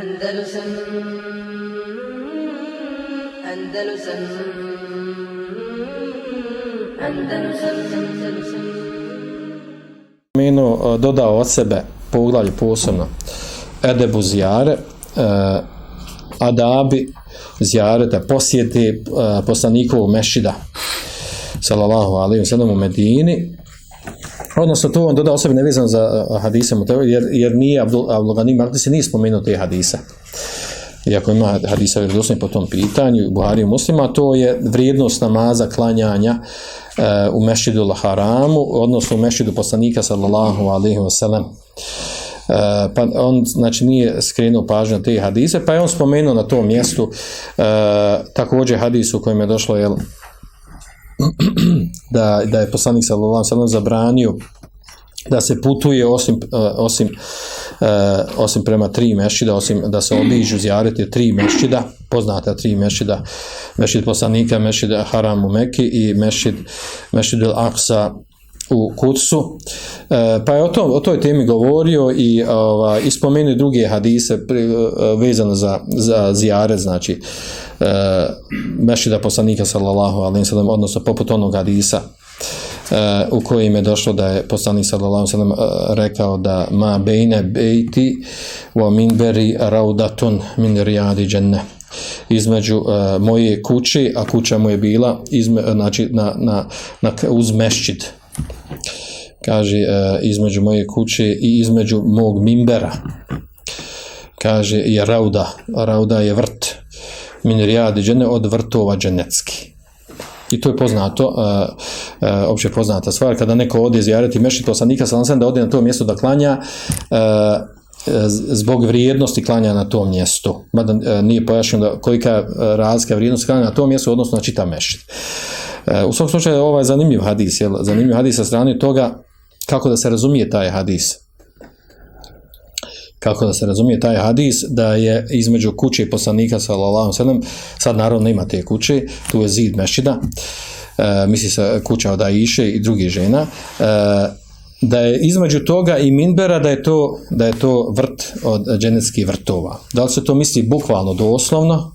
Andalusam Andalusam Andalusam Andalusam. Minu dodao od sebe poglavlje posebno. Edebu zjare, uh, adabi zjareta, posjeti uh, poslanikovog mešida sallallahu alaihi wa sallam u Medini odnosno to on dodao sebi nevezano za hadise jer, jer nije Abdul, Abdul Mardisi nije spomenuo te hadise. Iako ima hadisa vjerodostojni po tom pitanju Buhari i muslima, to je vrijednost namaza klanjanja uh, u mešidu Haramu, odnosno u mešidu poslanika sallallahu alaihi wa sallam. Uh, pa on znači nije skrenuo pažnju te hadise, pa je on spomenuo na tom mjestu uh, također hadis u kojem je došlo jel, da, da je poslanik sallallahu alejhi zabranio da se putuje osim, uh, osim, uh, osim prema tri mešćida, osim da se obiđu zjareti tri mešćida, poznata tri mešćida, mešćid poslanika, mešćid Haram u Meki i mešćid, mešćid Al-Aqsa u Kutsu, e, pa je o, o toj temi govorio i ova, ispomenuo druge hadise pri, e, vezano za, za zijare, znači e, mešida poslanika sallallahu alaihi sallam, odnosno poput onog hadisa u kojim je došlo da je poslanik sallallahu sallam rekao da ma bejne bejti wa minberi raudatun min rijadi dženne. Između moje kuće, a kuća mu je bila izme, znači na, na, na, uz mešćid, kaže e, između moje kuće i između mog mimbera kaže je rauda rauda je vrt min rijadi džene od vrtova dženecki i to je poznato uh, uh, opće poznata stvar kada neko ode zjarati mešit poslanika sam da ode na to mjesto da klanja uh, zbog vrijednosti klanja na tom mjestu. Mada nije pojašnjeno kolika razlika vrijednosti klanja na tom mjestu odnosno na čitav mešit. U svom slučaju ovo je zanimljiv hadis, jel? zanimljiv hadis sa strane toga kako da se razumije taj hadis. Kako da se razumije taj hadis, da je između kuće poslanika sallallahu sallam, sad naravno ima te kuće, tu je zid mešida, e, misli se kuća od Aiše i drugih žena, e, da je između toga i minbera da je to, da je to vrt od dženetskih vrtova. Da li se to misli bukvalno doslovno,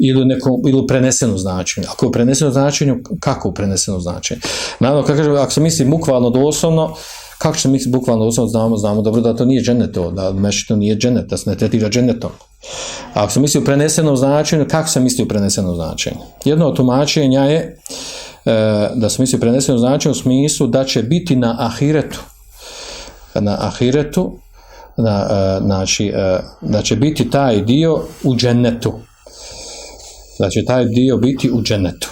ili neko ili preneseno značenje. Ako je preneseno značenje, kako u preneseno značenje? Naravno, kako kaže, ako se misli bukvalno doslovno, kako se misli bukvalno doslovno, znamo, znamo dobro da to nije dženeto, da mešito nije dženet, da se ne tretira dženetom. Ako se misli u prenesenom značenju, kako se misli u prenesenom značenju? Jedno od tumačenja je e, da se misli u prenesenom značenju u smislu da će biti na ahiretu, na ahiretu, na, e, znači, e, da će biti taj dio u dženetu, da će taj dio biti u dženetu.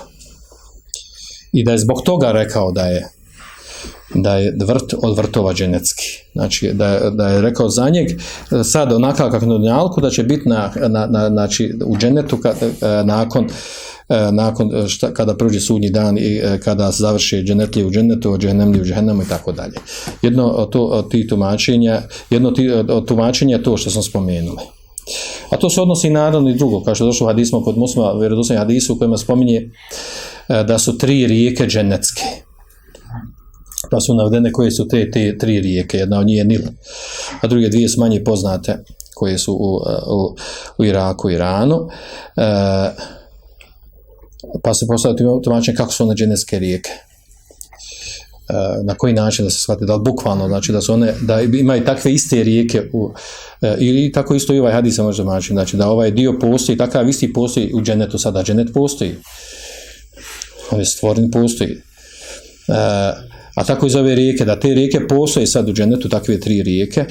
I da je zbog toga rekao da je da je vrt od vrtova dženecki. Znači, da da je rekao za njeg, sad onakav kako na dunjalku, da će biti na, na, na, znači, u dženetu kad, nakon, nakon šta, kada prođe sudnji dan i kada se završi dženetlije u dženetu, dženemlije u dženemu i tako dalje. Jedno od, to, od tih tumačenja, jedno od tumačenja je to što sam spomenuli. A to se odnosi naravno i drugo, kao što je došlo u hadismu kod muslima, vjerodostojni hadisu u kojima spominje e, da su tri rijeke dženecke. Pa su navedene koje su te, te tri rijeke, jedna od njih je Nil, a druge dvije su manje poznate, koje su u, u, u Iraku i Iranu. E, pa se postaviti tumačenje kako su one dženecke rijeke na koji način da se shvati, da bukvalno, znači da su one, da imaju takve iste rijeke u, ili tako isto i ovaj hadis se može znači, da ovaj dio postoji, takav isti postoji u dženetu sada, dženet postoji. On je stvoren, postoji. E, a tako iz ove rijeke, da te rijeke postoje sad u dženetu, takve tri rijeke,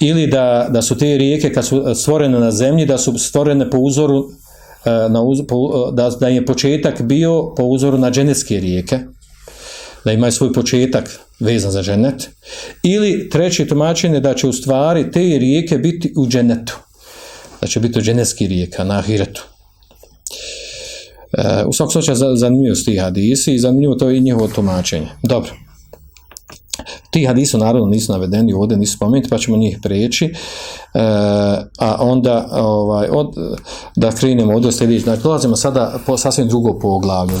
ili da, da su te rijeke kad su stvorene na zemlji, da su stvorene po uzoru, na da, da je početak bio po uzoru na dženetske rijeke, da imaju svoj početak vezan za dženet, ili treće tumačenje da će u stvari te rijeke biti u dženetu, da će biti u dženetski rijeka, na ahiretu. E, u svakom slučaju zanimljivo su ti hadisi i zanimljivo to je i njihovo tumačenje. Dobro. Ti hadisi naravno nisu navedeni ovdje, nisu spomenuti, pa ćemo njih preći. E, a onda ovaj, od, da krenemo od sljedeći. Znači, dolazimo sada po sasvim drugo poglavlju. E,